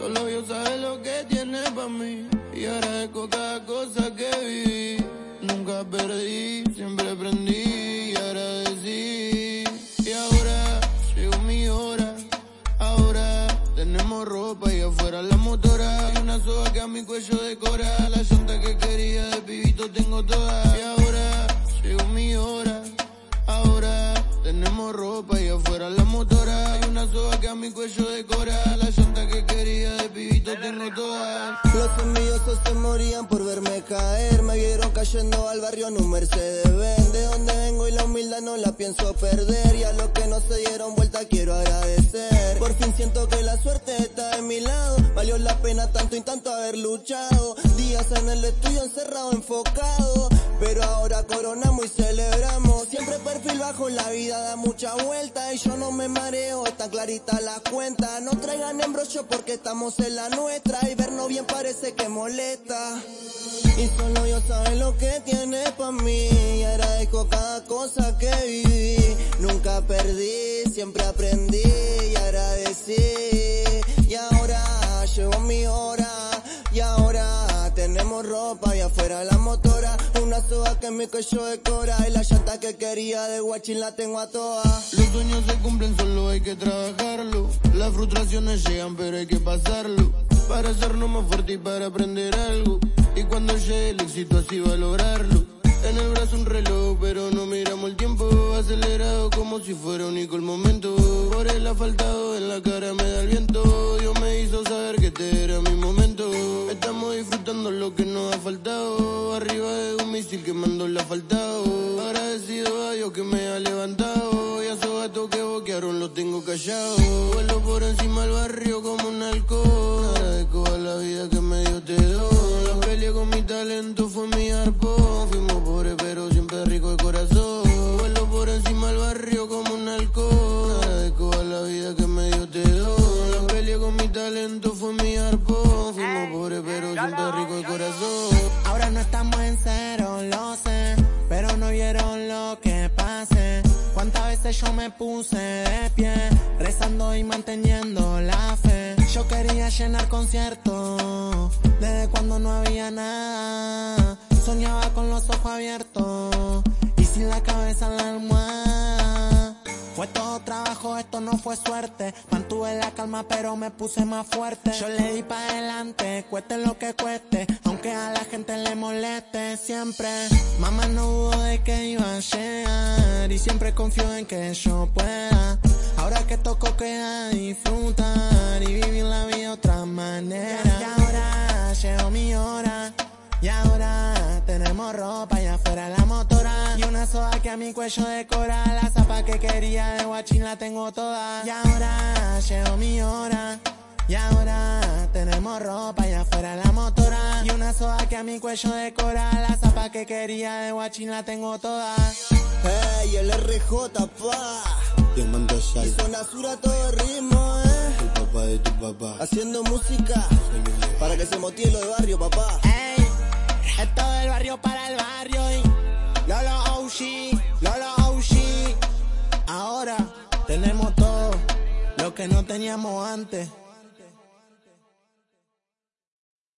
Solo yo sabe lo que tiene pa' mí. Y agradezco cada cosa que viví. Nunca perdí, siempre aprendí y agradecí. Y ahora llegó mi hora. Ahora tenemos ropa y afuera la motora. Hay una soga que a mi cuello decora. La llanta que quería de pibito tengo toda. Y ahora llegó mi hora. Ahora tenemos ropa y afuera la motora. Hay una soga que a mi cuello decora. Toda. Los envidiosos se morían por verme caer. Me vieron cayendo al barrio en un Mercedes Benz. De donde vengo y la humildad no la pienso perder. Y a los que no se dieron vuelta quiero agradecer. Por fin siento que la suerte está de mi lado. Valió la pena tanto y tanto haber luchado. Días en el estudio encerrado, enfocado. Pero ahora coronamos y celebramos. Siempre perfil bajo, la vida da mucha vuelta. Y yo no me mareo, está clarita la cuenta. No traigan embrollo porque estamos en la nuestra. Y vernos bien parece que molesta. Y solo yo sabe lo que tiene pa' mí. Y agradezco cada cosa que viví. Nunca perdí, siempre aprendí y agradecí. Ropa y afuera la motora. Una soga que mi cuello decora. Y la llanta que quería de guachín la tengo a todas. Los sueños se cumplen, solo hay que trabajarlo. Las frustraciones llegan, pero hay que pasarlo. Para hacernos más fuerte y para aprender algo. Y cuando llegue el éxito así va a lograrlo. En el brazo un reloj, pero no miramos el tiempo. Acelerado como si fuera único el momento. Por el asfaltado en la cara me faltado. Arriba de un misil que mandó el asfaltado. Agradecido a Dios que me ha levantado. Y a esos gatos que boquearon los tengo callados. Vuelo por encima del barrio como un halcón. Agradezco a la vida que me dio te doy. La Yo me puse de pie, rezando y manteniendo la fe. Yo quería llenar conciertos, desde cuando no había nada. Soñaba con los ojos abiertos y sin la cabeza en la almohada. Fue todo trabajo, esto no fue suerte. Mantuve la calma, pero me puse más fuerte. Yo le di para adelante, cueste lo que cueste. Aunque moleste siempre. Mamá no dudo de que iba a llegar. Y siempre confío en que yo pueda. Ahora que toco queda disfrutar y vivir la vida de otra manera. Y ahora llegó mi hora. Y ahora tenemos ropa y afuera la motora Y una soda que a mi cuello decora La zapa que quería de guachín la tengo toda Y ahora llegó mi hora y ahora tenemos ropa y afuera la motora Y una a mi cuello decora La zapa que quería de guachín la tengo toda Ey, el RJ, pa. El mando Y sal, son Azura todo el ritmo, eh. el papá de tu papá. Haciendo música para que se motive lo de barrio, papá. Ey, esto del barrio para el barrio y Lolo OG, Lolo OG Ahora tenemos todo lo que no teníamos antes